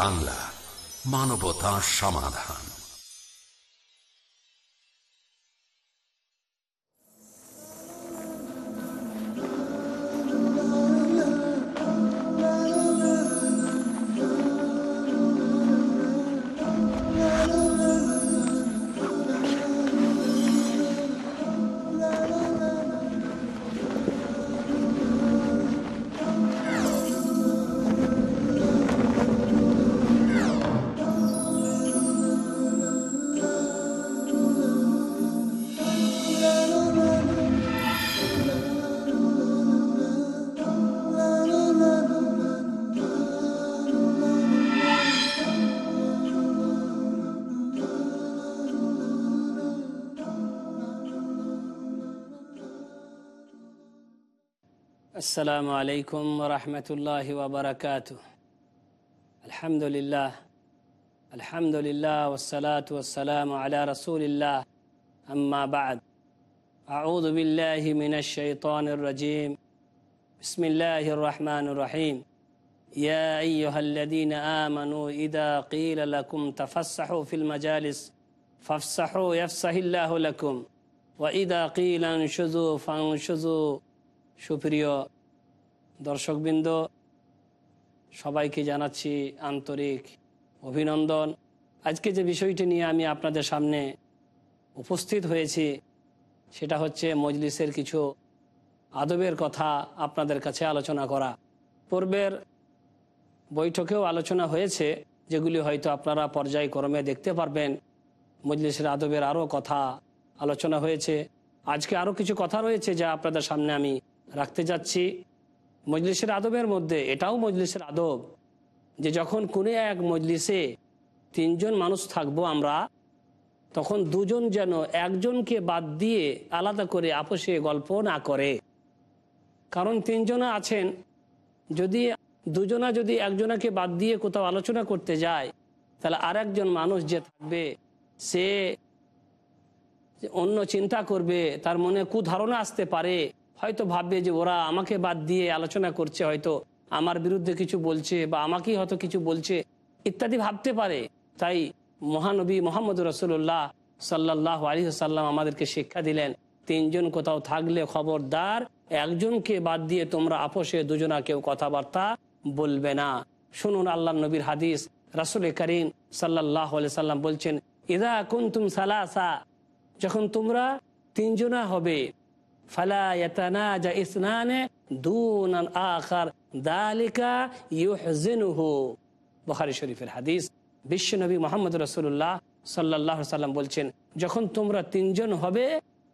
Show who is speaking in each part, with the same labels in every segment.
Speaker 1: বাংলা মানবতা সমাধান।
Speaker 2: السلام عليكم ورحمة الله وبركاته الحمد لله الحمد لله والصلاة والسلام على رسول الله أما بعد أعوذ بالله من الشيطان الرجيم بسم الله الرحمن الرحيم يا أيها الذين آمنوا إذا قيل لكم تفسحوا في المجالس فافسحوا يفسح الله لكم وإذا قيل انشزوا فانشزوا সুপ্রিয় দর্শকবৃন্দ, সবাইকে জানাচ্ছি আন্তরিক অভিনন্দন। আজকে যে বিষয়টি নিয়ে আমি আপনাদের সামনে উপস্থিত হয়েছি, সেটা হচ্ছে মজলিসের কিছু আদবের কথা আপনাদের কাছে আলোচনা করা। পূর্বের বৈঠকেও আলোচনা হয়েছে, যেগুলি হয়তো আপনারা পর্যায়ক্রমে দেখতে পারবেন। মজলিসের আদবের আরও কথা আলোচনা হয়েছে। আজকে আরও কিছু কথা রয়েছে যা আপনাদের সামনে আমি রাখতে যাচ্ছি। মজলিসের আদবের মধ্যে, এটাও মজলিসের আদব যে যখন কোনো এক মজলিসে তিনজন মানুষ থাকব আমরা, তখন দুজন যেন একজনকে বাদ দিয়ে আলাদা করে আপোষে গল্প না করে। কারণ তিনজনা আছেন, যদি দুজনা যদি একজনাকে বাদ দিয়ে কোথাও আলোচনা করতে যায়, তাহলে আর একজন মানুষ যে থাকবে, সে অন্য চিন্তা করবে, তার মনে কুধারণা আসতে পারে। হয়তো ভাববে যে ওরা আমাকে বাদ দিয়ে আলোচনা করছে, হয়তো আমার বিরুদ্ধে কিছু বলছে বা আমাকেই হয়তো কিছু বলছে, ইত্যাদি ভাবতে পারে। তাই মহানবী মোহাম্মদ রসুল্লাহ সাল্লাহ আলী সাল্লাম আমাদেরকে শিক্ষা দিলেন, তিনজন কোথাও থাকলে খবরদার, একজনকে বাদ দিয়ে তোমরা আপোষে দুজনা কেউ কথাবার্তা বলবে না। শুনুন আল্লাহ নবীর হাদিস, রাসুল করিম সাল্লাহ সাল্লাম বলছেন, ইদা কুন্তুম সালাসা যখন তোমরা তিনজনা হবে বলছেন, যখন তোমরা তিনজন হবে,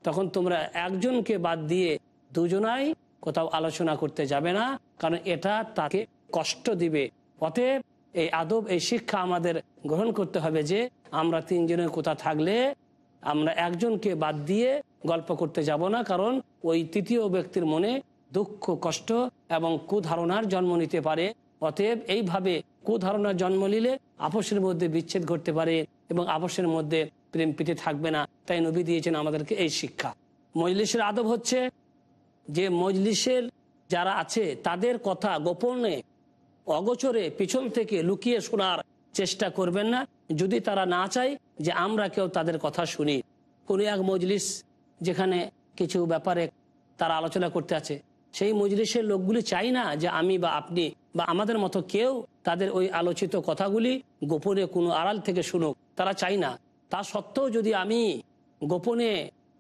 Speaker 2: তখন তোমরা একজনকে বাদ দিয়ে দুজনাই কোথাও আলোচনা করতে যাবে না, কারণ এটা তাকে কষ্ট দিবে। অতএব এই আদব, এই শিক্ষা আমাদের গ্রহণ করতে হবে যে আমরা তিনজনের কোথাও থাকলে আমরা একজনকে বাদ দিয়ে গল্প করতে যাব না, কারণ ওই তৃতীয় ব্যক্তির মনে দুঃখ, কষ্ট এবং কুধারণার জন্ম নিতে পারে। অতএব এইভাবে কুধারণার জন্ম নিলে আপসের মধ্যে বিচ্ছেদ ঘটতে পারে এবং আপসের মধ্যে প্রেম পিঠে থাকবে না। তাই নবী দিয়েছেন আমাদেরকে এই শিক্ষা। মজলিসের আদব হচ্ছে যে মজলিসের যারা আছে, তাদের কথা গোপনে, অগোচরে, পিছন থেকে লুকিয়ে শোনার চেষ্টা করবেন না। যদি তারা না চায় যে আমরা কেউ তাদের কথা শুনি। কোনো এক মজলিস যেখানে কিছু ব্যাপারে তারা আলোচনা করতে আছে, সেই মজলিসের লোকগুলি চাই না যে আমি বা আপনি বা আমাদের মতো কেউ তাদের ওই আলোচিত কথাগুলি গোপনে কোনো আড়াল থেকে শুনুক। তারা চাই না। তা সত্ত্বেও যদি আমি গোপনে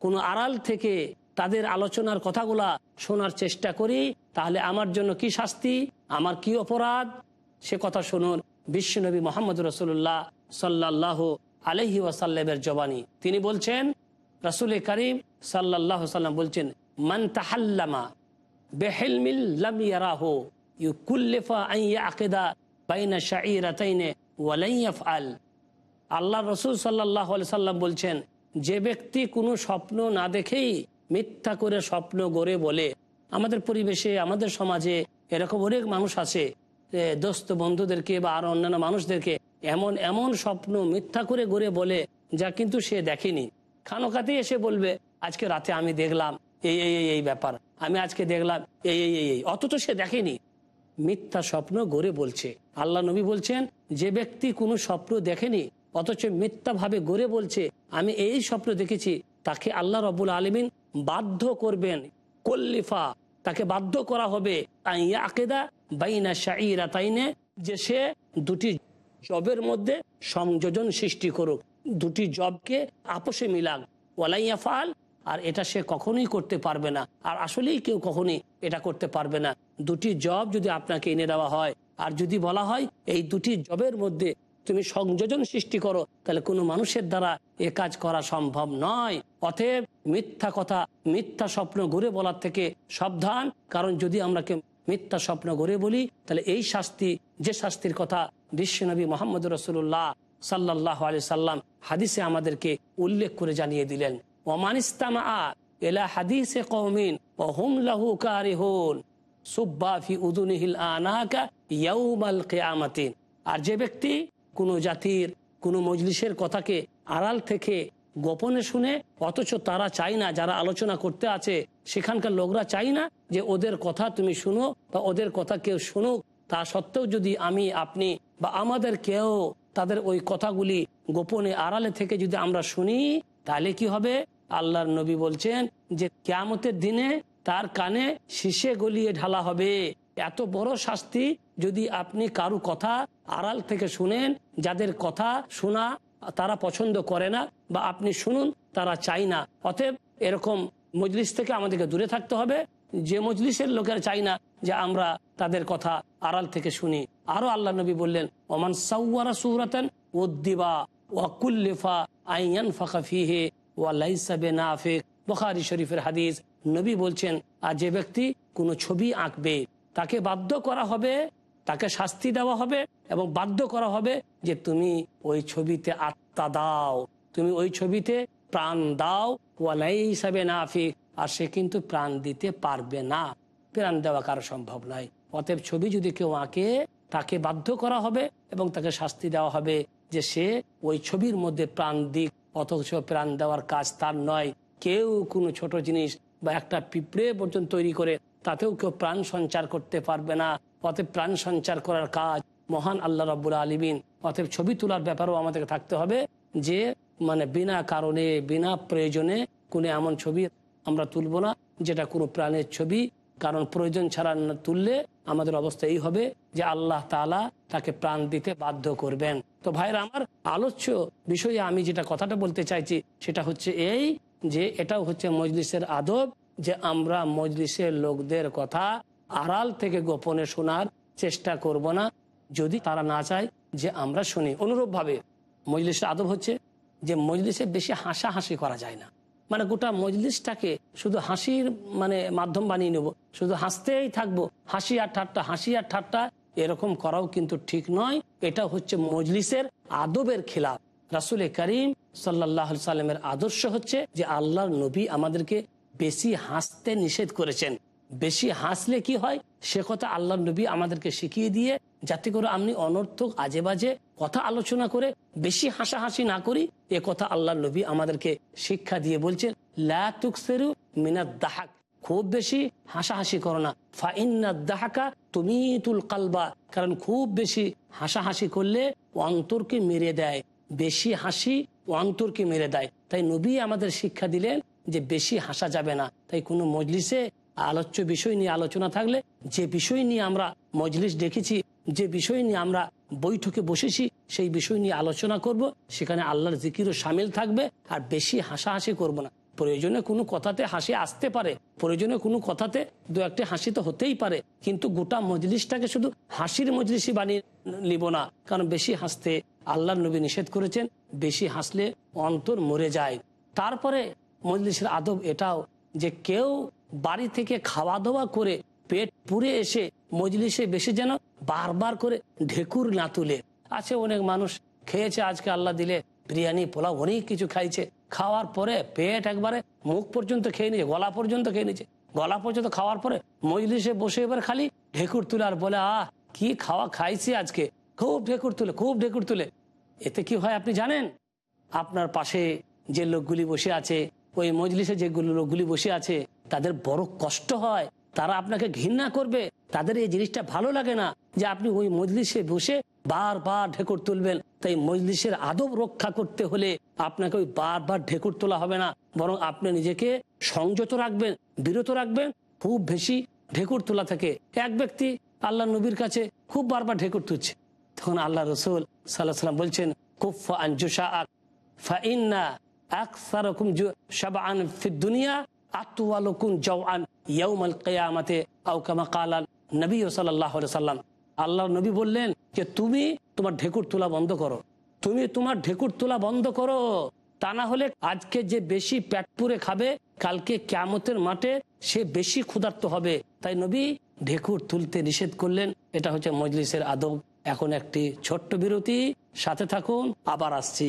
Speaker 2: কোনো আড়াল থেকে তাদের আলোচনার কথাগুলা শোনার চেষ্টা করি, তাহলে আমার জন্য কি শাস্তি? আমার কি অপরাধ? সে কথা শুনুন। বিশ্বনবী মোহাম্মদ রসুল্লাহ সাল্লাহ আলহি ওয়াসাল্লামের জবানি। তিনি বলছেন, রসুল করিম সাল্লাহ সাল্লাম বলছেন, মান তাহাল্লামা বেহেলমিল লাম ইয়ারাহু ইউকুল্লিফা আইয়া আকেদা বাইনা শাইরাতাইনে ওয়ালাইয়াফ আল আল্লাহ রসুল সাল্লাহ সাল্লাম বলছেন, যে ব্যক্তি কোনো স্বপ্ন না দেখেই মিথ্যা করে স্বপ্ন গড়ে বলে, আমাদের পরিবেশে, আমাদের সমাজে এরকম অনেক মানুষ আছে দোস্ত বন্ধুদেরকে বা আরও অন্যান্য মানুষদেরকে এমন এমন স্বপ্ন মিথ্যা করে গড়ে বলে যা কিন্তু সে দেখেনি। খানোকাতে এসে বলবে, আজকে রাতে আমি দেখলাম এই এই এই ব্যাপার। আমি আজকে দেখলাম এই এই এই অথচ সে দেখেনি। মিথ্যা স্বপ্ন গড়ে বলছে। আল্লাহ নবী বলছেন, যে ব্যক্তি কোনো স্বপ্ন দেখেনি, অথচ মিথ্যাভাবে গড়ে বলছে, আমি এই স্বপ্ন দেখেছি, তাকে আল্লাহ রবুল আলমিন বাধ্য করবেন। কল্লিফা, তাকে বাধ্য করা হবে আকেদা বাইনা শাইরা তাইনে যে সে দুটি জবের মধ্যে সংযোজন সৃষ্টি করুক। দুটি জবকে আপোষে মিলাক। ওয়ালাইয়া ফাল আর এটা সে কখনোই করতে পারবে না। আর আসলেই কেউ কখনোই এটা করতে পারবে না। দুটি জব যদি আপনাকে এনে দেওয়া হয়, আর যদি বলা হয় এই দুটি জবের মধ্যে তুমি সংযোজন সৃষ্টি করো, তাহলে কোনো মানুষের দ্বারা এ কাজ করা সম্ভব নয়। অতএব মিথ্যা কথা, মিথ্যা স্বপ্ন ঘুরে বলার থেকে সাবধান। কারণ যদি আমরা মিথ্যা স্বপ্ন গড়ে বলি, তাহলে এই শাস্তি, যে শাস্তির কথা বিশ্বনবী মোহাম্মদ রসুল্লাহ সাল্লাহ আলি সাল্লাম হাদিসে আমাদেরকে উল্লেখ করে জানিয়ে দিলেন ওমানিস্তামা এলা হাদিসে কৌমিন ও হুম লাহু কারিহুন সুব্বাফি উদুনিহিল আনাকা ইয়াউমাল কেয়ামাতিন আর যে ব্যক্তি কোনো জাতির, কোনো মজলিসের কথাকে আড়াল থেকে গোপনে শুনে, অথচ তারা চাই না যারা আলোচনা করতে আছে সেখানকার লোকরা চাই না যে ওদের কথা তুমি শুনো বা ওদের কথা কেউ শুনুক। তা সত্ত্বেও যদি আমি, আপনি বা আমাদের কেউ তাদের ওই কথাগুলি গোপনে আড়ালে থেকে যদি আমরা শুনি, তাহলে কি হবে? আল্লাহর নবী বলছেন যে কেয়ামতের দিনে তার কানে শীষে গলিয়ে ঢালা হবে। এত বড় শাস্তি যদি আপনি কারু কথা আড়াল থেকে শুনেন, যাদের কথা শোনা তারা পছন্দ করে না বা আপনি শুনুন, তারা চাই না। অতএব এরকম মজলিস থেকে আমাদেরকে দূরে থাকতে হবে। যে মজলিসের লোকের চাই না যে আমরা তাদের কথা আড়াল থেকে শুনি। আরও আল্লাহ নবী বললেন, ওমান সাউরা সুরাতেন উদ্দিবা ওয়াকুল্লিফা আইয়ান ফাকা ফিহে ওয়া লাইসা বেনাফিক। বখারি শরীফের হাদিস নবী বলছেন, আর যে ব্যক্তি কোনো ছবি আঁকবে, তাকে বাধ্য করা হবে, তাকে শাস্তি দেওয়া হবে এবং বাধ্য করা হবে যে তুমি ওই ছবিতে আত্মা দাও, তুমি ওই ছবিতে প্রাণ দাও ওয়ালাই হিসাবে নাফিক আর সে কিন্তু প্রাণ দিতে পারবে না। প্রাণ দেওয়া কারও সম্ভব নয়। অতএব ছবি যদি কেউ আঁকে, তাকে বাধ্য করা হবে এবং তাকে শাস্তি দেওয়া হবে যে সে ওই ছবির মধ্যে প্রাণ দিক, অথচ প্রাণ দেওয়ার কাজ তার নয়। কেউ কোনো ছোট জিনিস বা একটা পিঁপড়ে পর্যন্ত তৈরি করে, তাতেও কেউ প্রাণ সঞ্চার করতে পারবে না। অতএব প্রাণ সঞ্চার করার কাজ মহান আল্লাহ রব্বুল আলমিন। অতএব ছবি তোলার ব্যাপারেও আমাদেরকে থাকতে হবে। যে মানে বিনা কারণে, বিনা প্রয়োজনে কোনো এমন ছবি আমরা তুলব না, যেটা কোনো প্রাণের ছবি। কারণ প্রয়োজন ছাড়া তুললে আমাদের অবস্থা এই হবে যে আল্লাহ তালা তাকে প্রাণ দিতে বাধ্য করবেন। তো ভাইরা, আমার আলোচ্য বিষয়ে আমি যেটা কথাটা বলতে চাইছি, সেটা হচ্ছে এই যে, এটাও হচ্ছে মজলিসের আদব যে আমরা মজলিসের লোকদের কথা আড়াল থেকে গোপনে শোনার চেষ্টা করব না। যদি তারা না চায় যে আমরা শুনি। অনুরূপভাবে মজলিসের আদব হচ্ছে যে মজলিসে বেশি হাসাহাসি করা যায় না। মানে গোটা মজলিসটাকে শুধু হাসির মানে মাধ্যম বানিয়ে নেব, শুধু হাসতেই থাকব, হাসি আর ঠাট্টা, হাসি আর ঠাট্টা এরকম করাও কিন্তু ঠিক নয়। এটা হচ্ছে মজলিসের আদবের খেলাফ। রাসুল করিম সাল্লাহ সাল্লামের আদর্শ হচ্ছে যে আল্লাহর নবী আমাদেরকে বেশি হাসতে নিষেধ করেছেন। বেশি হাসলে কি হয়? সে কথা আল্লাহ নবী আমাদেরকে শিখিয়ে দিয়ে, যাতে করে আমি অনর্থক আজে বাজে কথা আলোচনা করে বেশি হাসাহাসি না করি। এ কথা আল্লাহ নবী আমাদেরকে শিক্ষা দিয়ে বলছেন লাতুকসেরু মিনাদ দাহাক। খুব বেশি হাসাহাসি করো না। ফাইনাদাহাকা তুমি তুল কালবা। কারণ খুব বেশি হাসাহাসি করলে অন্তরকে মেরে দেয়। বেশি হাসি অন্তরকে মেরে দেয়। তাই নবী আমাদের শিক্ষা দিলেন যে বেশি হাসা যাবে না। তাই কোনো মজলিসে আলোচ্য বিষয় নিয়ে আলোচনা থাকলে, যে বিষয় নিয়ে আমরা মজলিস দেখেছি, যে বিষয় নিয়ে আমরা বৈঠকে বসেছি, সেই বিষয় নিয়ে আলোচনা করব। সেখানে আল্লাহর জিকিরও সামিল থাকবে, আর বেশি হাসাহাসি করব না। প্রয়োজনে কোনো কথাতে হাসি আসতে পারে, প্রয়োজনে কোনো কথাতে দু একটি হাসি তো হতেই পারে, কিন্তু গোটা মজলিসটাকে শুধু হাসির মজলিসই বানিয়ে নিব না, কারণ বেশি হাসতে আল্লাহ নবী নিষেধ করেছেন, বেশি হাসলে অন্তর মরে যায়। তারপরে মজলিসের আদব এটাও যে কেউ বাড়ি থেকে খাওয়া দাওয়া করে পেট পুড়ে এসে মজলিসে বেশি যেন বারবার করে ঢেকুর না তুলে। আছে অনেক মানুষ খেয়েছে, আজকে আল্লাহ দিলে বিরিয়ানি, পোলাও অনেক কিছু খাইছে। খাওয়ার পরে পেট একবারে মুখ পর্যন্ত খেয়ে নিয়েছে, গলা পর্যন্ত খেয়ে নিয়েছে। গলা পর্যন্ত খাওয়ার পরে মজলিসে বসে এবার খালি ঢেকুর তুলে আর বলে, আহ, কি খাওয়া খাইছি আজকে? খুব ঢেকুর তুলে, খুব ঢেকুর তুলে। এতে কি হয় আপনি জানেন? আপনার পাশে যে লোকগুলি বসে আছে, ওই মজলিসে যেগুলো লোকগুলি বসে আছে তাদের বড় কষ্ট হয়, তারা আপনাকে ঘৃণা করবে, তাদের এই জিনিসটা ভালো লাগে না যে আপনি ওই মজলিসে বসে বারবার ঢেকুর তুলবেন। তাই মজলিসের আদব রক্ষা করতে হলে আপনাকে ওই বারবার ঢেকুর তোলা হবে না, বরং আপনি নিজেকে সংযত রাখবেন, বিরত রাখবেন, খুব বেশি ঢেকুর তোলা থেকে। এক ব্যক্তি আল্লাহ নবীর কাছে খুব বারবার ঢেকুর তুলছে। তখন আল্লাহ রসুল সাল্লাহ সাল্লাম বলছেন কুফা আনজুসা আক ফাইন্না আকসারকুম শাবাআন ফিদ দুনিয়া আতুয়ালুকুম জাওআন ইয়াউমাল কিয়ামাতে, আও কামা কালাল নবী সাল্লাল্লাহু সাল্লাম। আল্লাহর নবী বললেন যে, তুমি তোমার ঢেকুর তোলা বন্ধ করো। তুমি তোমার ঢেকুর তোলা বন্ধ করো। তা না হলে আজকে যে বেশি পেট পুরে খাবে, কালকে ক্যামতের মাঠে সে বেশি ক্ষুধার্ত হবে। তাই নবী ঢেকুর তুলতে নিষেধ করলেন। এটা হচ্ছে মজলিসের আদব। এখন একটি ছোট্ট বিরতি, সাথে থাকুন, আবার আসছি।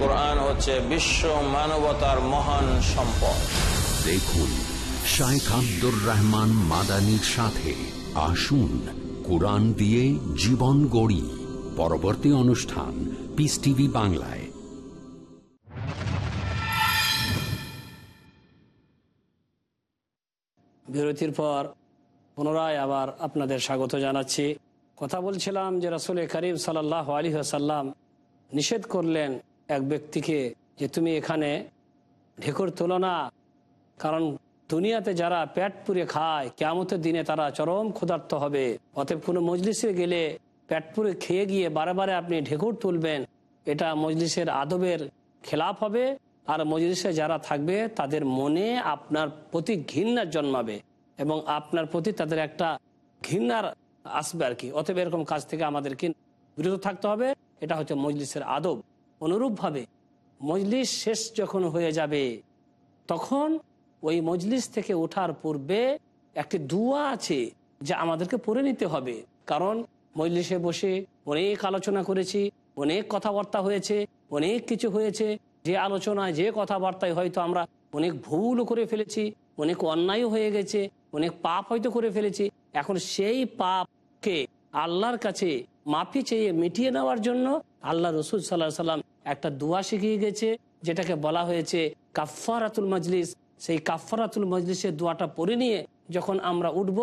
Speaker 3: কোরআন হচ্ছে বিশ্ব মানবতার মহান সম্পদ।
Speaker 1: দেখুন শাইখ আব্দুর রহমান মাদানির সাথে আসুন কোরআন দিয়ে জীবন গড়ি। পরবর্তী অনুষ্ঠান পিস টিভি বাংলায়।
Speaker 2: বিরতির পর পুনরায় আবার আপনাদের স্বাগত জানাচ্ছি। কথা বলছিলাম যে রাসুল করিম সাল্লাহ আলী আসাল্লাম নিষেধ করলেন এক ব্যক্তিকে যে তুমি এখানে ঢেকুর তোলো না। কারণ দুনিয়াতে যারা প্যাট পুড়ে খায় কেমতের দিনে তারা চরম ক্ষুধার্ত হবে। অতএব কোনো মজলিসে গেলে প্যাট পুড়ে খেয়ে গিয়ে বারে আপনি ঢেকুর তুলবেন, এটা মজলিসের আদবের খেলাফ হবে। আর মজলিসে যারা থাকবে, তাদের মনে আপনার প্রতি ঘৃণার জন্মাবে এবং আপনার প্রতি তাদের একটা ঘৃণার আসবে আর কি। অতএব এরকম কাজ থেকে আমাদেরকে বিরত থাকতে হবে। এটা হচ্ছে মজলিসের আদব। অনুরূপভাবে মজলিস শেষ যখন হয়ে যাবে, তখন ওই মজলিস থেকে ওঠার পূর্বে একটি দুয়া আছে যা আমাদেরকে পড়ে নিতে হবে। কারণ মজলিসে বসে অনেক আলোচনা করেছি, অনেক কথাবার্তা হয়েছে, অনেক কিছু হয়েছে। যে আলোচনায়, যে কথাবার্তায় হয়তো আমরা অনেক ভুলও করে ফেলেছি, অনেক অন্যায়ও হয়ে গেছে, অনেক পাপ হয়তো করে ফেলেছি। এখন সেই পাপকে আল্লাহর কাছে মাফি চেয়ে মিটিয়ে নেওয়ার জন্য আল্লাহ রসুল সাল্লাহ সাল্লাম একটা দোয়া শিখিয়ে গেছে, যেটাকে বলা হয়েছে কাফারাতুল মজলিস। সেই কাফারাতুল মজলিসের দোয়াটা পড়ে নিয়ে যখন আমরা উঠব,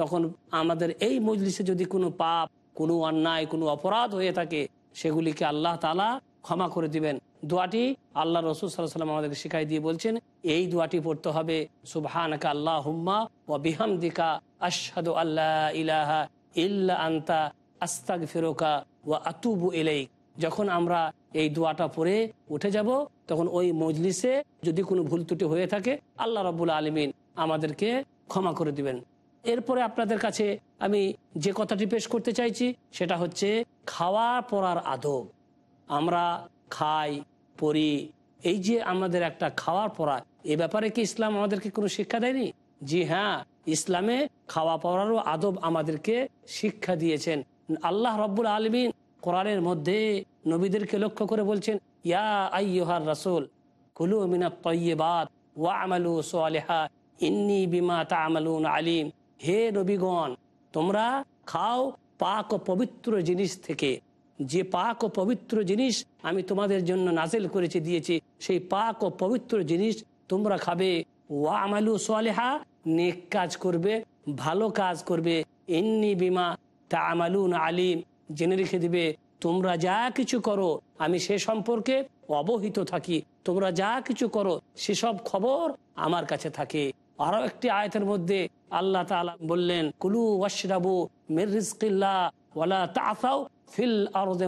Speaker 2: তখন আমাদের এই মজলিসে যদি কোনো পাপ, কোনো অন্যায়, কোনো অপরাধ হয়ে থাকে, সেগুলিকে আল্লাহ তালা ক্ষমা করে দিবেন। দোয়াটি আল্লাহ রসুল সাল্লাহ সাল্লাম আমাদেরকে শিখাই দিয়ে বলছেন, এই দোয়াটি পড়তে হবে, সুবহানাকা আল্লাহ হুম্মা ও বিহামদিকা আশহাদু আল্লাহ ইলাহা ইল্লা আন্তা আস্তাগ ফেরোকা ও আতুবু এলেই যখন আমরা এই দোয়াটা পড়ে উঠে যাব, তখন ওই মজলিসে যদি কোনো ভুল ত্রুটি হয়ে থাকে, আল্লাহ রব্বুল আলমিন আমাদেরকে ক্ষমা করে দিবেন। এরপরে আপনাদের কাছে আমি যে কথাটি পেশ করতে চাইছি, সেটা হচ্ছে খাওয়া পড়ার আদব। আমরা খাই পড়ি এই যে আমাদের একটা খাওয়ার পড়া এ ব্যাপারে কি ইসলাম আমাদেরকে কোনো শিক্ষা দেয়নি? জি হ্যাঁ ইসলামে খাওয়া পড়ারও আদব আমাদেরকে শিক্ষা দিয়েছেন। আল্লাহ রব্বুল আলমিন কোরআনের মধ্যে নবীদেরকে লক্ষ্য করে বলছেন, ইয়া আইয়ুহার রাসূল, কুলু মিনাত তয়্যিবাত ওয়া আমালু সালিহা, ইন্নী বিমা তা'মালুন আলিম। হে নবীগণ, তোমরা খাও পাক ও পবিত্র জিনিস থেকে। যে পাক ও পবিত্র জিনিস আমি তোমাদের জন্য নাজেল করেছি, দিয়েছি, সেই পাক ও পবিত্র জিনিস তোমরা খাবে। ওয়া আমালু সালেহা, নেক কাজ করবে, ভালো কাজ করবে। এন্নি বিমা তা আমালুন আলিম। জেনে রেখে দিবে তোমরা যা কিছু করো, আমি সে সম্পর্কে অবহিত থাকি। তোমরা যা কিছু করো, সেসব খবর আমার কাছে থাকে। আরও একটি আয়তের মধ্যে আল্লাহ বললেন, কুলু ওয়াশরাবু ফিল আরদে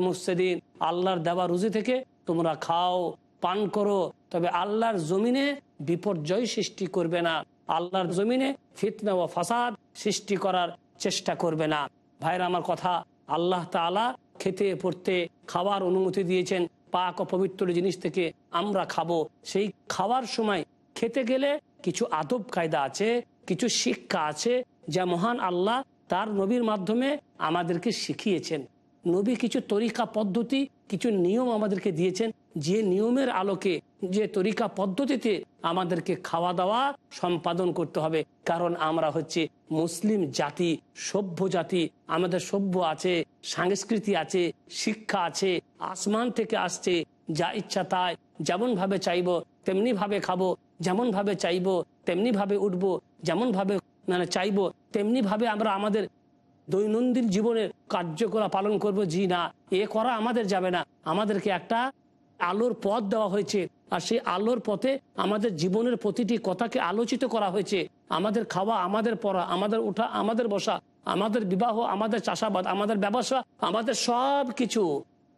Speaker 2: আল্লাহর দেওয়া রুজি থেকে তোমরা খাও, পান করো, তবে আল্লাহর জমিনে বিপর্যয় সৃষ্টি করবে না। আল্লাহর জমিনে ফিতনা ও ফাসাদ সৃষ্টি করার চেষ্টা করবে না। ভাইরা, আমার কথা আল্লাহ তাআলা খেতে, পড়তে, খাওয়ার অনুমতি দিয়েছেন। পাক অপবিত্র পবিত্র জিনিস থেকে আমরা খাব। সেই খাওয়ার সময় খেতে গেলে কিছু আদব কায়দা আছে, কিছু শিক্ষা আছে, যা মহান আল্লাহ তার নবীর মাধ্যমে আমাদেরকে শিখিয়েছেন। নবী কিছু তরিকা, পদ্ধতি কিছু নিয়ম আমাদেরকে দিয়েছেন। যে নিয়মের আলোকে, যে তরিকা পদ্ধতিতে আমাদেরকে খাওয়া দাওয়া সম্পাদন করতে হবে। কারণ আমরা হচ্ছে মুসলিম জাতি, সভ্য জাতি, আমাদের সভ্য আছে, সংস্কৃতি আছে, শিক্ষা আছে, আসমান থেকে আসছে, যা ইচ্ছা তাই যেমন ভাবে চাইব তেমনি ভাবে খাব যেমন ভাবে চাইব তেমনি ভাবে উঠবো যেমন ভাবে মানে চাইব তেমনি ভাবে আমরা আমাদের দৈনন্দিন জীবনের কার্যকলাপ পালন করব, জি না, এ করা আমাদের যাবে না। আমাদেরকে একটা আলোর পথ দেওয়া হয়েছে, আর সেই আলোর পথে আমাদের জীবনের প্রতিটি কথাকে আলোচিত করা হয়েছে। আমাদের খাওয়া, আমাদের পড়া, আমাদের ওঠা আমাদের বসা, আমাদের বিবাহ, আমাদের চাষাবাদ, আমাদের ব্যবসা, আমাদের সব কিছু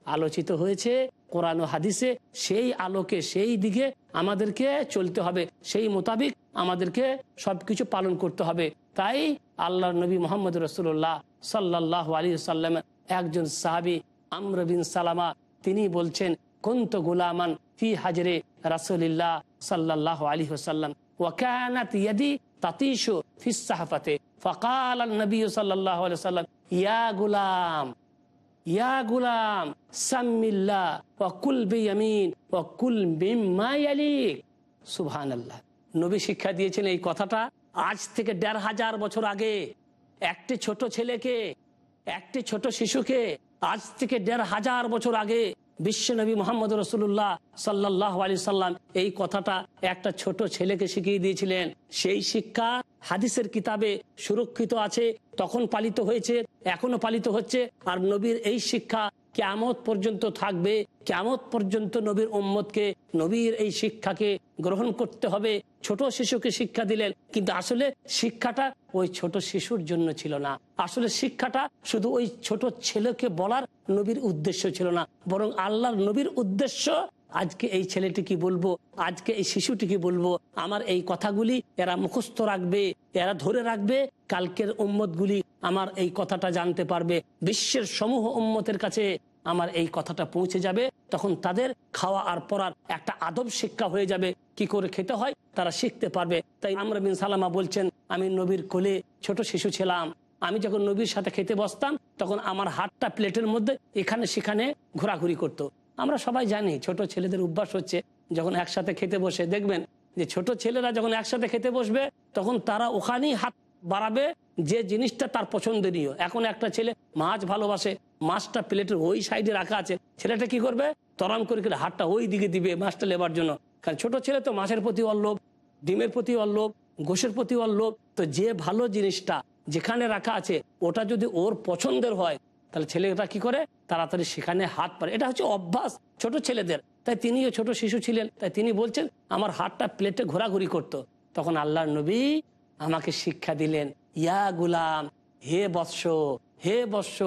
Speaker 2: আলোচিত হয়েছে। কোরআন হাদিসে সেই আলোকে, সেই দিকে আমাদেরকে চলতে হবে। সেই মোতাবিক আমাদেরকে সবকিছু পালন করতে হবে। তাই আল্লাহ নবী মোহাম্মদ রসুল্লাহ সাল্লাহ আলী সাল্লাম একজন সাহাবি আমর বিন সালামা, তিনি বলছেন, কুন্ত গুলামান ফি হাজরে রাসুলিল্লাহ সাল্লাহ আলী সাল্লাম ওয়াকানাত ইয়াদি তাতিশু ফি সাহাফাতে। ফকাল নবী সাল্লাহ আলি সাল্লাম ইয়া গুলাম ইয়া গুলাম, সাম্মিল্লাহ ওয়াকুল বিয়ামিন ওয়াকুল বিম্মা ইয়ালিক। সুবহানাল্লাহ। নবী শিক্ষা দিয়েছেন এই কথাটা আজ থেকে দেড় হাজার বছর আগে একটি ছোট ছেলেকে, একটি ছোট শিশুকে আজ থেকে দেড় হাজার বছর আগে বিশ্ব নবী মোহাম্মদ রসুল্লাহ সাল্লাহ আলি সাল্লাম এই কথাটা একটা ছোট ছেলেকে শিখিয়ে দিয়েছিলেন। সেই শিক্ষা হাদিসের কিতাবে সুরক্ষিত আছে, তখন পালিত হয়েছে, এখনও পালিত হচ্ছে, আর নবীর এই শিক্ষা কেমত পর্যন্ত থাকবে কেমত পর্যন্ত নবীর উম্মতকে, নবীর এই শিক্ষাকে গ্রহণ করতে হবে। ছোট শিশুকে শিক্ষা দিলেন, কিন্তু আসলে শিক্ষাটা ওই ছোট শিশুর জন্য ছিল না। আসলে শিক্ষাটা শুধু ওই ছোট ছেলেকে বলার নবীর উদ্দেশ্য ছিল না, বরং আল্লাহর নবীর উদ্দেশ্য, আজকে এই ছেলেটি কি বলব, আজকে এই শিশুটি কি বলব, আমার এই কথাগুলি এরা মুখস্থ রাখবে, এরা ধরে রাখবে, কালকের উম্মতগুলি আমার এই কথাটা জানতে পারবে। বিশ্বের সমূহ উম্মতের কাছে আমার এই কথাটা পৌঁছে যাবে। তখন তাদের খাওয়া আর পড়ার একটা আদব শিক্ষা হয়ে যাবে। কি করে খেতে হয়? তারা শিখতে পারবে। তাই আমরা বিন সালামা বলছেন, আমি নবীর কোলে ছোট শিশু ছিলাম। আমি যখন নবীর সাথে খেতে বসতাম, তখন আমার হাতটা প্লেটের মধ্যে এখানে সেখানে ঘোরাঘুরি করতো। আমরা সবাই জানি, ছোট ছেলেদের অভ্যাস হচ্ছে যখন একসাথে খেতে বসে, দেখবেন যে ছোট ছেলেরা যখন একসাথে খেতে বসবে, তখন তারা ওখানেই হাত বাড়াবে, যে জিনিসটা তার পছন্দনীয়। এখন একটা ছেলে মাছ ভালোবাসে, মাছটা প্লেটের ওই সাইডে রাখা আছে, ছেলেটা কি করবে? তরাম করে করে হাতটা ওই দিকে দিবে মাছটা লেবার জন্য। কারণ ছোট ছেলে তো মাছের প্রতি অল্লোভ ডিমের প্রতি অল্লোভ গোশের প্রতি অল্লোভ তো যে ভালো জিনিসটা যেখানে রাখা আছে, ওটা যদি ওর পছন্দের হয়, তাহলে ছেলেটা কি করে? তাড়াতাড়ি সেখানে হাত পারে এটা হচ্ছে অভ্যাস ছোট ছেলেদের। তাই তিনিও ছোট শিশু ছিলেন, তাই তিনি বলছেন, আমার হাতটা প্লেটে ঘোরাঘুরি করত। তখন আল্লাহর নবী আমাকে শিক্ষা দিলেন, ইয়া গুলাম, হে বৎস হে বৎস,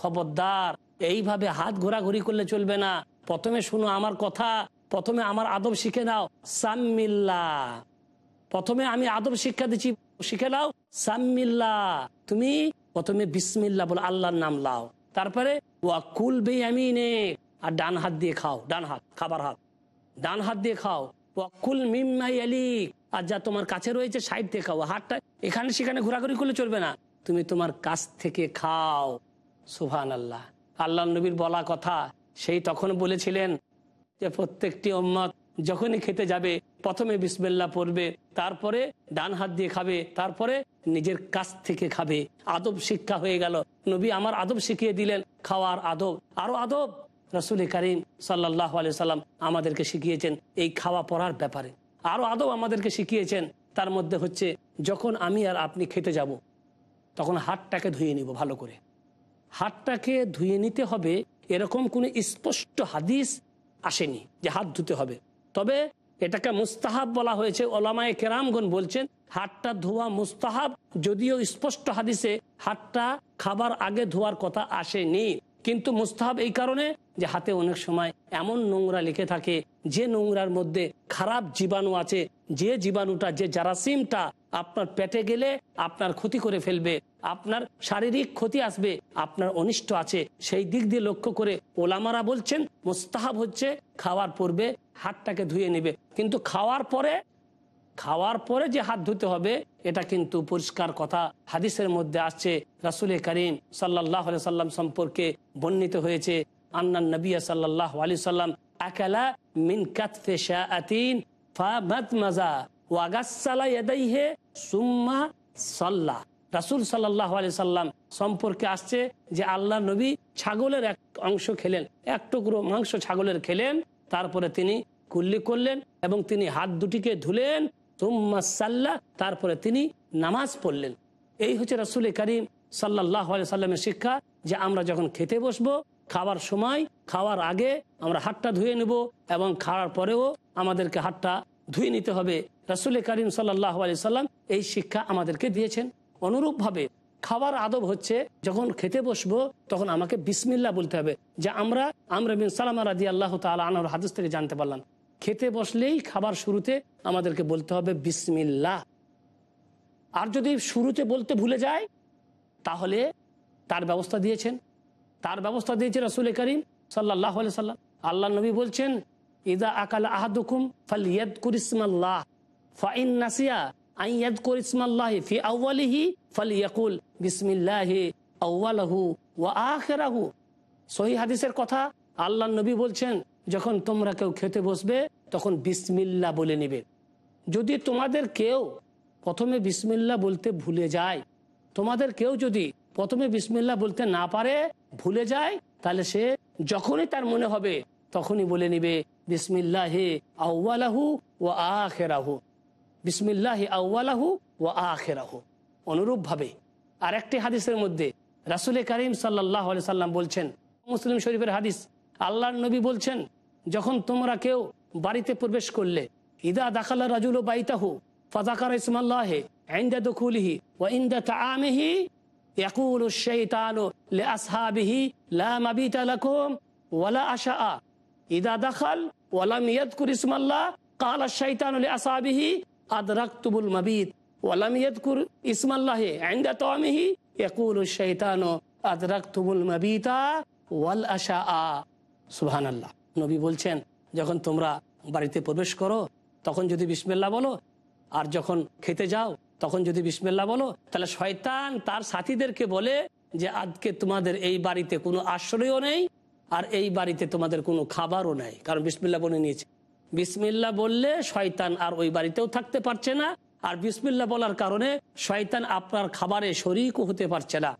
Speaker 2: খবরদার, এইভাবে হাত ঘোরাঘুরি করলে চলবে না। প্রথমে শুনো আমার কথা, প্রথমে আমার আদব শিখে নাও, সাম্মিল্লা। প্রথমে আমি আদব শিক্ষা দিচ্ছি, শিখে নাও, সাম্মিল্লা। তুমি প্রথমে বিসমিল্লা বলে, আল্লাহর নাম লাও তারপরে ওয়াকুল বে আমি আর ডান হাত দিয়ে খাও, ডান হাত, খাবার হাত। ডান হাত দিয়ে খাও ওয়াকুল মিম্মাই আলিক আর যা তোমার কাছে রয়েছে সাইড থেকে খাও, হাতটা এখানে সেখানে ঘোরাঘুরি করলে চলবে না। তুমি তোমার কাছ থেকে খাও। সুহান আল্লাহ আল্লাহ নবীর বলা কথা, সেই তখন বলেছিলেন যে, প্রত্যেকটি উম্মত যখনই খেতে যাবে, প্রথমে বিসমিল্লা পড়বে, তারপরে ডান হাত দিয়ে খাবে, তারপরে নিজের কাছ থেকে খাবে। আদব শিক্ষা হয়ে গেল। নবী আমার আদব শিখিয়ে দিলেন, খাওয়ার আদব। আরও আদব। রসুল করিম সাল্লাহ সাল্লাম আমাদেরকে শিখিয়েছেন এই খাওয়া পড়ার ব্যাপারে। আরও আদৌ আমাদেরকে শিখিয়েছেন, তার মধ্যে হচ্ছে যখন আমি আর আপনি খেতে যাব, তখন হাতটাকে ধুয়ে নিব ভালো করে। হাতটাকে ধুয়ে নিতে হবে, এরকম কোনো স্পষ্ট হাদিস আসেনি যে হাত ধুতে হবে। তবে এটাকে মুস্তাহাব বলা হয়েছে, ওলামায় কেরামগণ বলছেন, হাতটা ধোয়া মুস্তাহাব, যদিও স্পষ্ট হাদিসে হাতটা খাবার আগে ধোয়ার কথা আসেনি। কিন্তু মুস্তাহাব এই কারণে যে হাতে অনেক সময় এমন নোংরা লিখে থাকে, যে নোংরার মধ্যে খারাপ জীবাণু আছে, যে জীবাণুটা, যে জারাসিমটা আপনার পেটে গেলে আপনার ক্ষতি করে ফেলবে, আপনার শারীরিক ক্ষতি আসবে, আপনার অনিষ্ট আছে, সেই দিক দিয়ে লক্ষ্য করে ওলামারা বলছেন, মোস্তাহাব হচ্ছে খাওয়ার পূর্বে হাতটাকে ধুয়ে নেবে। কিন্তু খাওয়ার পরে খাওয়ার পরে যে হাত ধুতে হবে, এটা কিন্তু পরিষ্কার কথা। হাদিসের মধ্যে আসছে রাসুল করিম সাল্লাহ সাল্লাম সম্পর্কে বর্ণিত হয়েছে আন্নান নবী সাল্লাহ আলি সাল্লাম আকালা মিন মাজা ওয়াগাসালা সুম্মা সাল্লাহ রাসুল সাল্লাহ আলি সাল্লাম সম্পর্কে আসছে যে আল্লাহ নবী ছাগলের এক অংশ খেলেন, এক টুকরো মাংস ছাগলের খেলেন, তারপরে তিনি কুল্লি করলেন এবং তিনি হাত দুটিকে ধুলেন তুম্মা তারপরে তিনি নামাজ পড়লেন। এই হচ্ছে রাসুল করিম সাল্লাহ সাল্লামের শিক্ষা যে আমরা যখন খেতে বসবো, খাওয়ার সময়, খাওয়ার আগে আমরা হাতটা ধুয়ে নেব এবং খাওয়ার পরেও আমাদেরকে হাতটা ধুয়ে নিতে হবে। রাসুল করিম সাল্লাহ আলি সাল্লাম এই শিক্ষা আমাদেরকে দিয়েছেন। অনুরূপভাবে খাবার আদব হচ্ছে যখন খেতে বসবো, তখন আমাকে বিসমিল্লা বলতে হবে। যে আমরা আমরা বিন সালামা আল্লাহ তালা আনার হাদিস থেকে জানতে পারলাম। খেতে বসলেই খাবার শুরুতে আমাদেরকে বলতে হবে বিসমিল্লা আর যদি শুরুতে বলতে ভুলে যায়, তাহলে তার ব্যবস্থা দিয়েছেন। তার ব্যবস্থা দিয়েছে রসুল করিম সাল্লাহ সাল্লাম। আল্লাহ নবী বলছেন, ইদা আকাল আহাদুকুম ফাল ইয়াদ কুরিসমাল্লাহ ফাইন নাসিয়া আই ইয়াদ কুরিসমাল্লাহি ফি আউয়ালিহি ফাল ইয়াকুল বিসমিল্লাহি আউয়ালাহু ওয়া আখিরাহু। সহি হাদিসের কথা আল্লাহ নবী বলছেন যখন তোমরা কেউ খেতে বসবে, তখন বিসমিল্লা বলে নেবে। যদি তোমাদের কেউ প্রথমে বিসমিল্লা বলতে ভুলে যায়, তোমাদের কেউ যদি প্রথমে বিসমিল্লা বলতে না পারে, ভুলে যায়, তাহলে সে যখনই তার মনে হবে, তখনই বলে নিবে, বিসমিল্লাহে আউ্লাহু ও আখেরাহু। বিসমিল্লাহে আউ্লাহু ও আখেরাহু। অনুরূপভাবে আরেকটি হাদিসের মধ্যে রাসুল করিম সাল্লাহ সাল্লাম বলছেন, মুসলিম শরীফের হাদিস, আল্লাহর নবী বলছেন যখন তোমরা কেউ বাড়িতে প্রবেশ করলে ইদা দাখালা রাজুল বাইতাহু ফাজাকার ইসমাল্লাহে আইন্দা দখুলিহি ও ইন্দা তাআমিহি يقول الشيطان لأصحابه لا مبيت لكم ولا أشاء إذا دخل ولم يذكر اسم الله قال الشيطان لأصحابه أدركتم المبيت ولم يذكر اسم الله عند طعامه يقول الشيطان أدركتم المبيت والأشاء সুবহান আল্লাহ নবী বলছেন, যখন তোমরা বাড়িতে প্রবেশ করো, তখন যদি বিসমিল্লা বলো, আর যখন খেতে যাও, তখন যদি বিসমিল্লা বলো, তাহলে শয়তান তার সাথীদেরকে বলে যে, আজকে তোমাদের এই বাড়িতে কোনো আশ্রয়ও নেই, আর এই বাড়িতে তোমাদের কোনো খাবারও নেই। কারণ বিসমিল্লা বলে নিয়েছে। বিসমিল্লা বললে শয়তান আর ওই বাড়িতেও থাকতে পারছে না, আর বিসমিল্লা বলার কারণে শয়তান আপনার খাবারে শরিকও হতে পারছে না।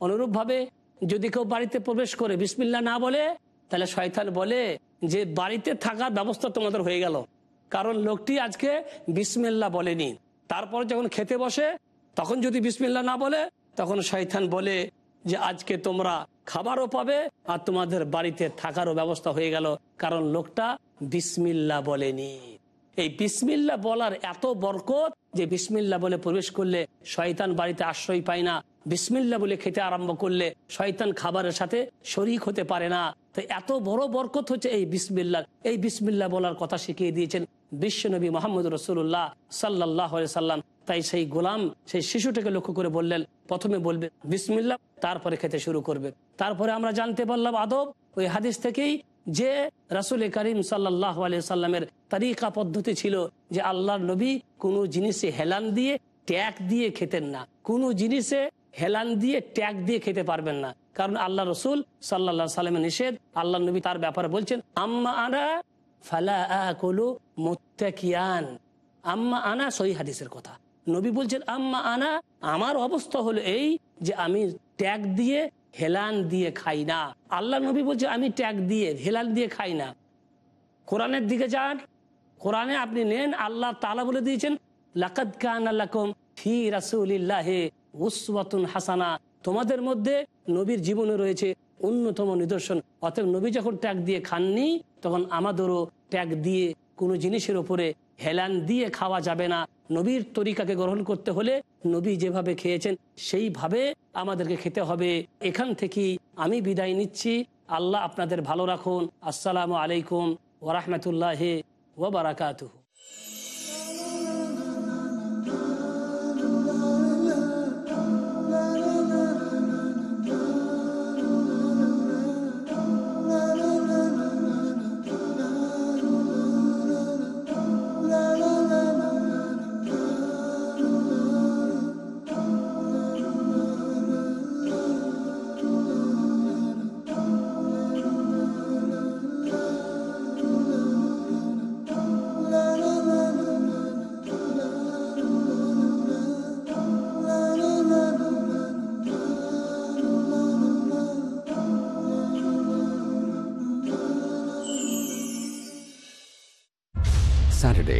Speaker 2: অনুরূপভাবে যদি কেউ বাড়িতে প্রবেশ করে বিসমিল্লা না বলে তাহলে শয়তান বলে যে বাড়িতে থাকার ব্যবস্থা তোমাদের হয়ে গেল। কারণ লোকটি আজকে বিসমিল্লা বলেনি। তারপর যখন খেতে বসে, তখন যদি বিসমিল্লা না বলে, তখন শয়তান বলে যে আজকে তোমরা খাবারও পাবে আর তোমাদের বাড়িতে থাকারও ব্যবস্থা হয়ে গেল। কারণ লোকটা বিসমিল্লা বলেনি। এই বিসমিল্লা বলার এত বরকত যে বিসমিল্লা বলে প্রবেশ করলে শয়তান বাড়িতে আশ্রয় পায় না। বিসমিল্লা বলে খেতে আরম্ভ করলে শয়তান খাবারের সাথে শরিক হতে পারে না। তো এত বড় বরকত হচ্ছে এই বিসমিল্লা এই বিসমিল্লা বলার কথা শিখিয়ে দিয়েছেন বিশ্বনবী মোহাম্মদ রসুল্লাহ সাল্লাহ সাল্লাম। তাই সেই গোলাম, সেই শিশুটাকে লক্ষ্য করে বললেন, প্রথমে বলবে, বিসমিল্লা তারপরে খেতে শুরু করবে। তারপরে আমরা জানতে পারলাম আদব, ওই হাদিস থেকেই যে রাসুল করিম সাল্লাহ সাল্লামের তারিকা পদ্ধতি ছিল যে আল্লাহর নবী কোনো জিনিসে হেলান দিয়ে, ট্যাগ দিয়ে খেতেন না। কোনো জিনিসে হেলান দিয়ে ট্যাগ দিয়ে খেতে পারবেন না। কারণ আল্লাহ রসুল সাল্লাহ সাল্লামের নিষেধ, আল্লাহ নবী তার ব্যাপারে বলছেন, আম্মা আনা ফালা মুত্তাকিয়ান। আম্মা আনা সহি হাদিসের কথা। নবী বলছেন, আম্মা আনা, আমার অবস্থা হলো এই যে আমি ট্যাগ দিয়ে হেলান দিয়ে খাই না। আল্লাহ নবী বলছে, আমি ট্যাগ দিয়ে, হেলান দিয়ে খাই না। কোরআনের দিকে যান। কোরআনে আপনি নেন, আল্লাহ তালা বলে দিয়েছেন, লাকাদ কান আল্লাকুম ফি রাসূলিল্লাহি উসওয়াতুন হাসানা। তোমাদের মধ্যে নবীর জীবনে রয়েছে অন্যতম নিদর্শন। অতএব নবী যখন ট্যাগ দিয়ে খাননি, তখন আমাদেরও ট্যাগ দিয়ে কোনো জিনিসের ওপরে হেলান দিয়ে খাওয়া যাবে না। নবীর তরিকাকে গ্রহণ করতে হলে নবী যেভাবে খেয়েছেন, সেইভাবে আমাদেরকে খেতে হবে। এখান থেকেই আমি বিদায় নিচ্ছি। আল্লাহ আপনাদের ভালো রাখুন। আসসালামু আলাইকুম ওরহমতুল্লাহ ওবরাকাতুহ